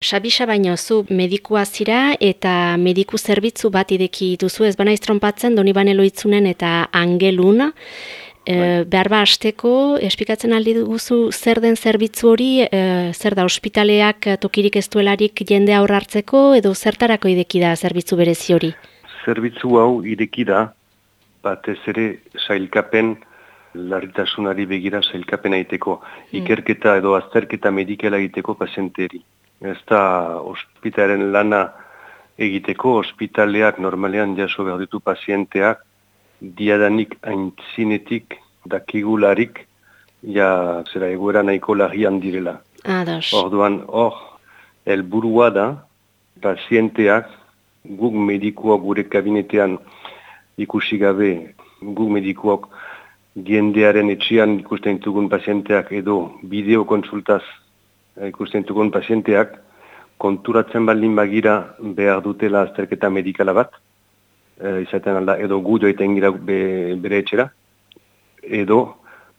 Xabisa baino zu medikua zira eta mediku zerbitzu bat ideki duzu ez bana iztronpatzen doni banelo itzunen eta angelun. E, behar ba hasteko espikatzen aldi duzu zer den zerbitzu hori, e, zer da ospitaleak tokirik ez duelarik jende aurra hartzeko edo zertarako ideki da zerbitzu berezi hori? Zerbitzu hau ideki da, batez ere sailkapen larritasunari begira sailkapen aiteko, hmm. ikerketa edo azterketa medikela egiteko pazienteri ez da ospitaren lana egiteko, ospitaleak normalean jaso behar ditu pazienteak, diadanik aintzinetik dakigularik, ja, zera, egoera nahiko lagian direla. Ados. Orduan, hor, helburua da, pazienteak, guk medikuak gure kabinetean ikusi gabe, guk medikuak diendearen etxian ikusten dugun pazienteak edo bideokonsultaz ikusten dugun pazienteak, konturatzen baldin bagira behar dutela azterketa medikala bat, e, izaten alda, edo gu joaiten gira be, bere etxera, edo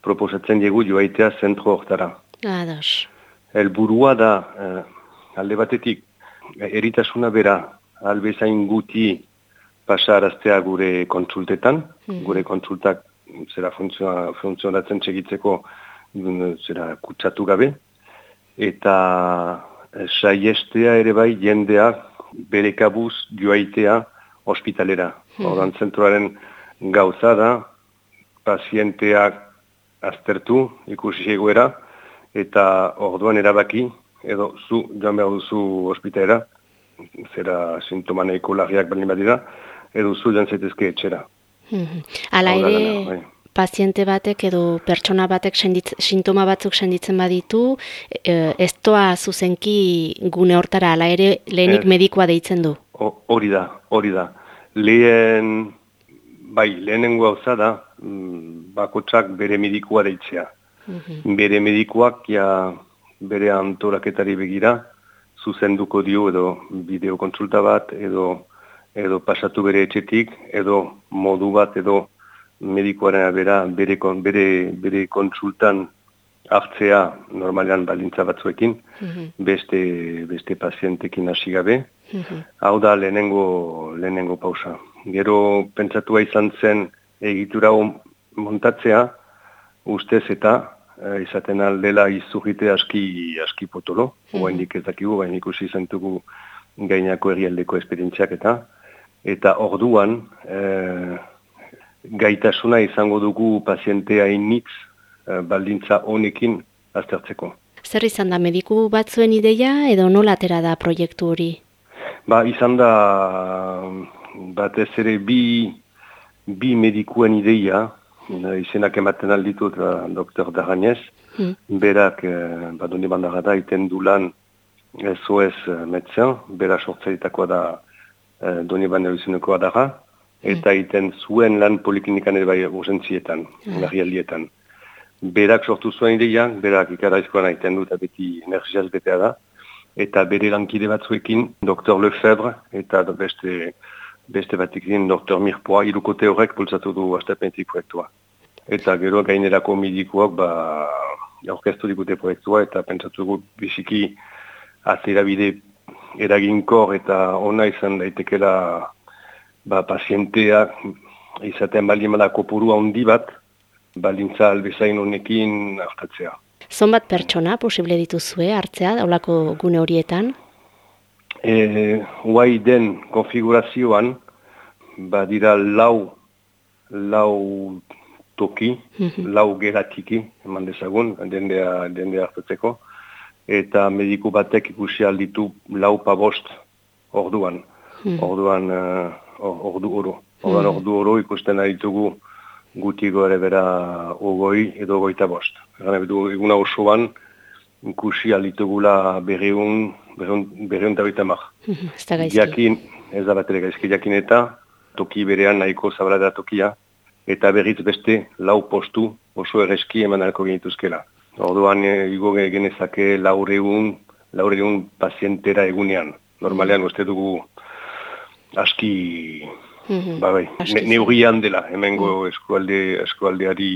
proposatzen diegu joaitea zentro hortara. Ados. Elburua da, e, alde batetik, eritasuna bera, albezain guti pasaraztea gure kontsultetan, hmm. gure kontsultak zera funtzionatzen txegitzeko zera kutsatu gabe, eta eh, saiestea ere bai jendeak bere kabuz joaitea ospitalera. Hmm. Odan zentroaren gauza da, pazienteak aztertu ikusi egoera, eta orduan erabaki, edo zu joan behar duzu ospitalera, zera sintoma nahiko lagiak baldin badira, edo zu joan zaitezke etxera. Hmm. Ala ere, bai paziente batek edo pertsona batek senditz, sintoma batzuk senditzen baditu, e, ez toa zuzenki gune hortara, ala ere lehenik medikoa deitzen du? Hori da, hori da. Lehen, bai, lehenengo hau da, mm, bakotsak bere medikoa deitzea. Mhm. Bere medikoak, ja, bere antoraketari begira, zuzenduko dio edo bideokonsulta bat, edo, edo pasatu bere etxetik, edo modu bat, edo medikoaren bera bere, bere, bere konsultan hartzea normalean balintza batzuekin, mhm. beste, beste pazientekin hasi gabe. Mhm. Hau da lehenengo, lehenengo pausa. Gero pentsatua izan zen egitura montatzea, ustez eta e, izaten aldela izugite aski, aski potolo, mm -hmm. ez dakigu, baina ikusi zentugu gainako egialdeko esperientziak eta eta orduan, e, gaitasuna izango dugu pazientea initz eh, baldintza honekin aztertzeko. Zer izan da mediku batzuen ideia edo nolatera da proiektu hori? Ba, izan da batez ere bi, bi medikuen ideia, izenak ematen alditut uh, Dr. Daranez, hmm. berak, uh, ba, doni bandara da, iten du lan SOS uh, bera sortzaitakoa da doni bandara dara, eta iten zuen lan poliklinikan ere bai urzentzietan, mm. Berak sortu zuen ideia, berak ikaraizkoan aiten dut beti energiaz betea da, eta bere lankide batzuekin, Dr. Lefebvre, eta beste, beste batekin Dr. Mirpoa, irukote horrek pulsatu du astapentik proiektua. Eta gero gainerako midikoak, ba, aurkeztu dikute proiektua, eta pentsatu gu bisiki azera bide eraginkor eta ona izan daitekela ba, pazienteak izaten baldin bada kopuru handi bat, baldintza albezain honekin hartatzea. Zonbat pertsona posible dituzue hartzea, daulako gune horietan? E, Huai den konfigurazioan, badira lau, lau toki, mhm. lau geratiki, eman dezagun, dendea, dendea hartatzeko, eta mediku batek ikusi alditu lau pabost orduan. Hmm. Orduan, uh, ordu oro. Hmm. ordu oro ikusten ditugu gutiko ere bera ogoi edo goita bost. Egan ebitu eguna osoan ikusi alitugula berreun, berreun, berreun eta mar. Jakin, ez da bat ere gaizki jakin eta toki berean nahiko zabalada tokia eta berriz beste lau postu oso erreski eman alko genituzkela. Orduan igo genezake laureun, laureun pazientera egunean. Normalean uste dugu aski, mm ba bai, ne, neurian dela, hemengo mm eskualde, eskualdeari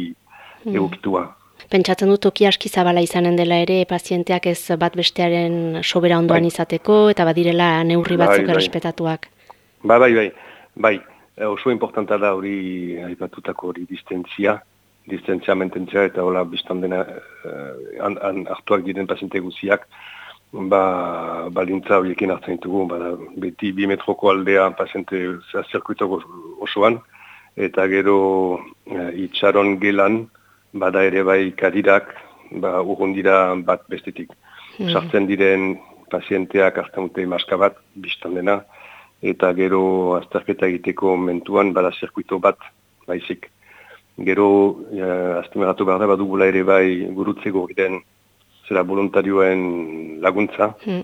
mm egukitua. Pentsatzen dut toki aski zabala izanen dela ere pazienteak ez bat bestearen sobera ondoan bai. izateko eta badirela neurri bai, batzuk bai, errespetatuak. Ba, bai, bai, bai. E, oso importanta da hori aipatutako hori distentzia, distentzia mententzia eta hola biztan dena eh, hartuak diren paziente guziak, ba, balintza horiekin hartzen ditugu, ba, beti bi metroko aldea paziente zirkuitoko osoan, eta gero e, itxaron gelan, bada ere bai kadirak, ba, dira bat bestetik. Hmm. Sartzen diren pazienteak hartzen dute maska bat, biztan dena, eta gero azterketa egiteko mentuan bada zirkuito bat, baizik. Gero, ja, aztemeratu behar da, badugula ere bai gurutzeko egiten zera voluntarioen laguntza, hmm.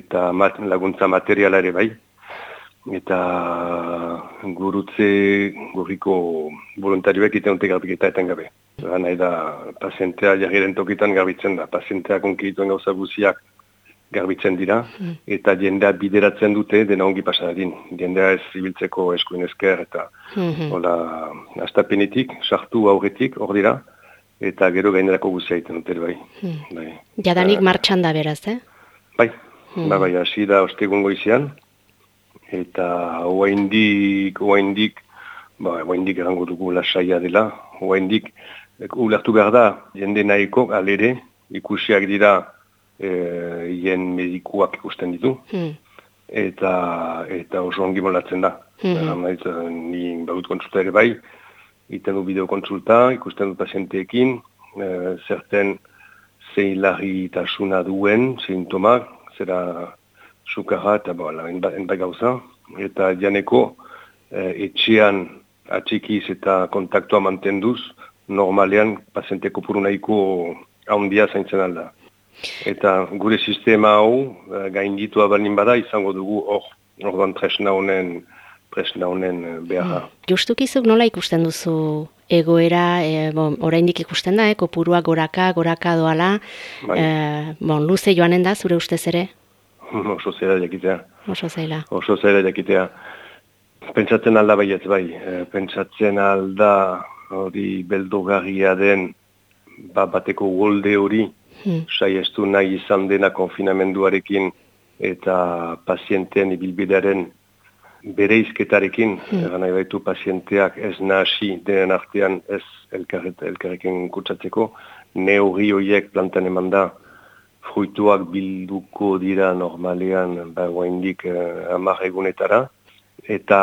eta mat, laguntza materiala ere bai, eta gurutze gurriko voluntarioek egiten dute garbiketa gabe. Zara nahi da, pazientea jarriren tokitan garbitzen da. Pazientea konkilituen gauza guziak garbitzen dira, mm. eta jendea bideratzen dute dena ongi pasadin. Jendea ez zibiltzeko eskuin esker, eta mm -hmm. hola, astapenetik, sartu aurretik, hor dira, eta gero gainerako guzia egiten dute, bai. Mm. bai. Jadanik martxan da beraz, eh? Bai, mm. bai, bai, hasi da ostegun goizian, eta hoa indik, hoa indik, ba, hoa indik erango dugu lasaia dela, hoa indik, Ulertu behar da, jende nahiko, alere, ikusiak dira e, jen medikuak ikusten ditu. Hmm. Eta, eta oso ongi molatzen da. Hmm. Maiz, ni badut kontsulta ere bai, iten du bideo kontsulta, ikusten du pazienteekin, e, zerten zeilari tasuna duen, sintomak, zera sukarra eta bola, enba gauza. Eta janeko, e, etxean atxikiz eta kontaktua mantenduz, normalean paziente kopuru nahiko haundia zaintzen alda. Eta gure sistema hau eh, gainditu abalin bada izango dugu hor, orduan tresna honen, tresna honen eh, beharra. Hmm. Justukizuk nola ikusten duzu egoera, e, bon, oraindik ikusten da, eh, kopurua goraka, goraka doala, bai. bon, luze joanen da, zure ustez ere? Oso zera jakitea. Oso zera. Oso zera jakitea. Pentsatzen alda baietz bai, pentsatzen alda hori beldogarria den ba, bateko golde hori hmm. saiestu nahi izan dena konfinamenduarekin eta pazienten ibilbidearen bere izketarekin, hmm. nahi baitu pazienteak ez nahasi denen artean ez elkarret, elkarrekin kutsatzeko, neuri horiek plantan eman da, fruituak bilduko dira normalean, ba, guaindik eh, egunetara, eta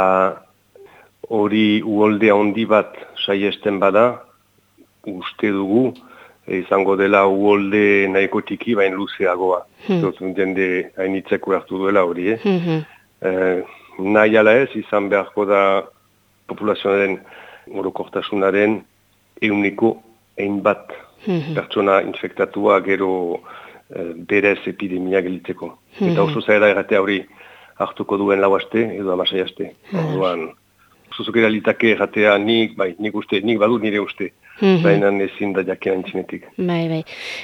hori uolde handi bat saiesten bada, uste dugu, izango dela uolde nahiko tiki bain luzeagoa. Hmm. Jende hainitzeko hartu duela hori, eh? Hmm. Eh, nahi ala ez, izan beharko da populazionaren orokortasunaren euniko ein bat hmm. pertsona infektatua gero eh, berez epidemia gelitzeko. Eta oso zaila erratea hori hartuko duen lauaste edo amasai aste. Orduan, zuzuk litake erratea nik, bai, nik uste, nik badu nire uste. Mm -hmm. Baina ezin da jakin antzinetik. Bai, bai.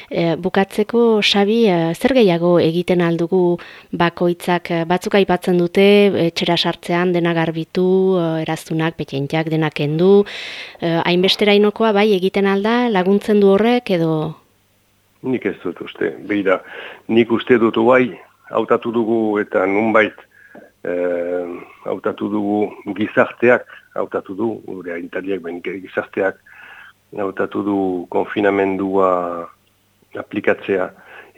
E, bukatzeko, Xabi, e, zer gehiago egiten aldugu bakoitzak e, batzuk aipatzen dute, etxera sartzean dena garbitu, e, eraztunak, petientiak denak kendu, e, hainbestera inokoa bai egiten alda, laguntzen du horrek edo? Nik ez dut uste, behira, nik uste dut bai, hautatu dugu eta nunbait, Eh, hautatu dugu gizarteak, hautatu du, gure aintariak ben gizarteak, hautatu du konfinamendua aplikatzea.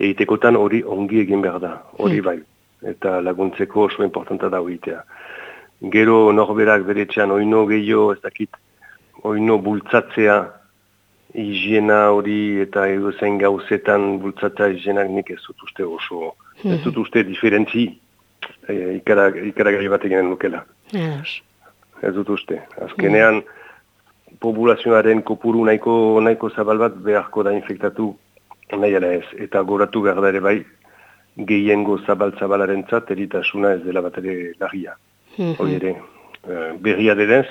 Egitekotan hori ongi egin behar da, hori hmm. bai. Eta laguntzeko oso importanta da horitea. Gero norberak beretxean oino gehiago, ez dakit, oino bultzatzea, higiena hori eta egozen gauzetan bultzatzea higienak nik ez dut uste oso, ez hmm. dut uste diferentzi e, ikaragai bat eginen nukela. Ez dut uste. Azkenean, mm. Populazioaren kopuru nahiko, nahiko zabal bat beharko da infektatu nahi ez. Eta goratu behar da ere bai, gehiengo zabal-zabalaren zat, eritasuna ez dela bat ere lagia. Mm -hmm. ere, e, berria denez,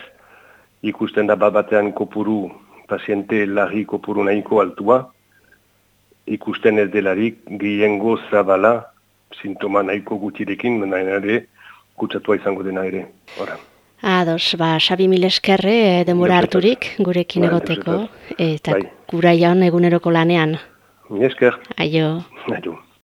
ikusten da bat batean kopuru, paziente lagi kopuru nahiko altua, ikusten ez delarik gehiengo zabala sintoma nahiko gutirekin, nahi ere, kutsatua izango dena ere. Ora. Ados, ba, Xabi Mileskerre demora harturik gurekin bai, egoteko, eta bai. guraian eguneroko lanean. Milesker. Aio. Aio.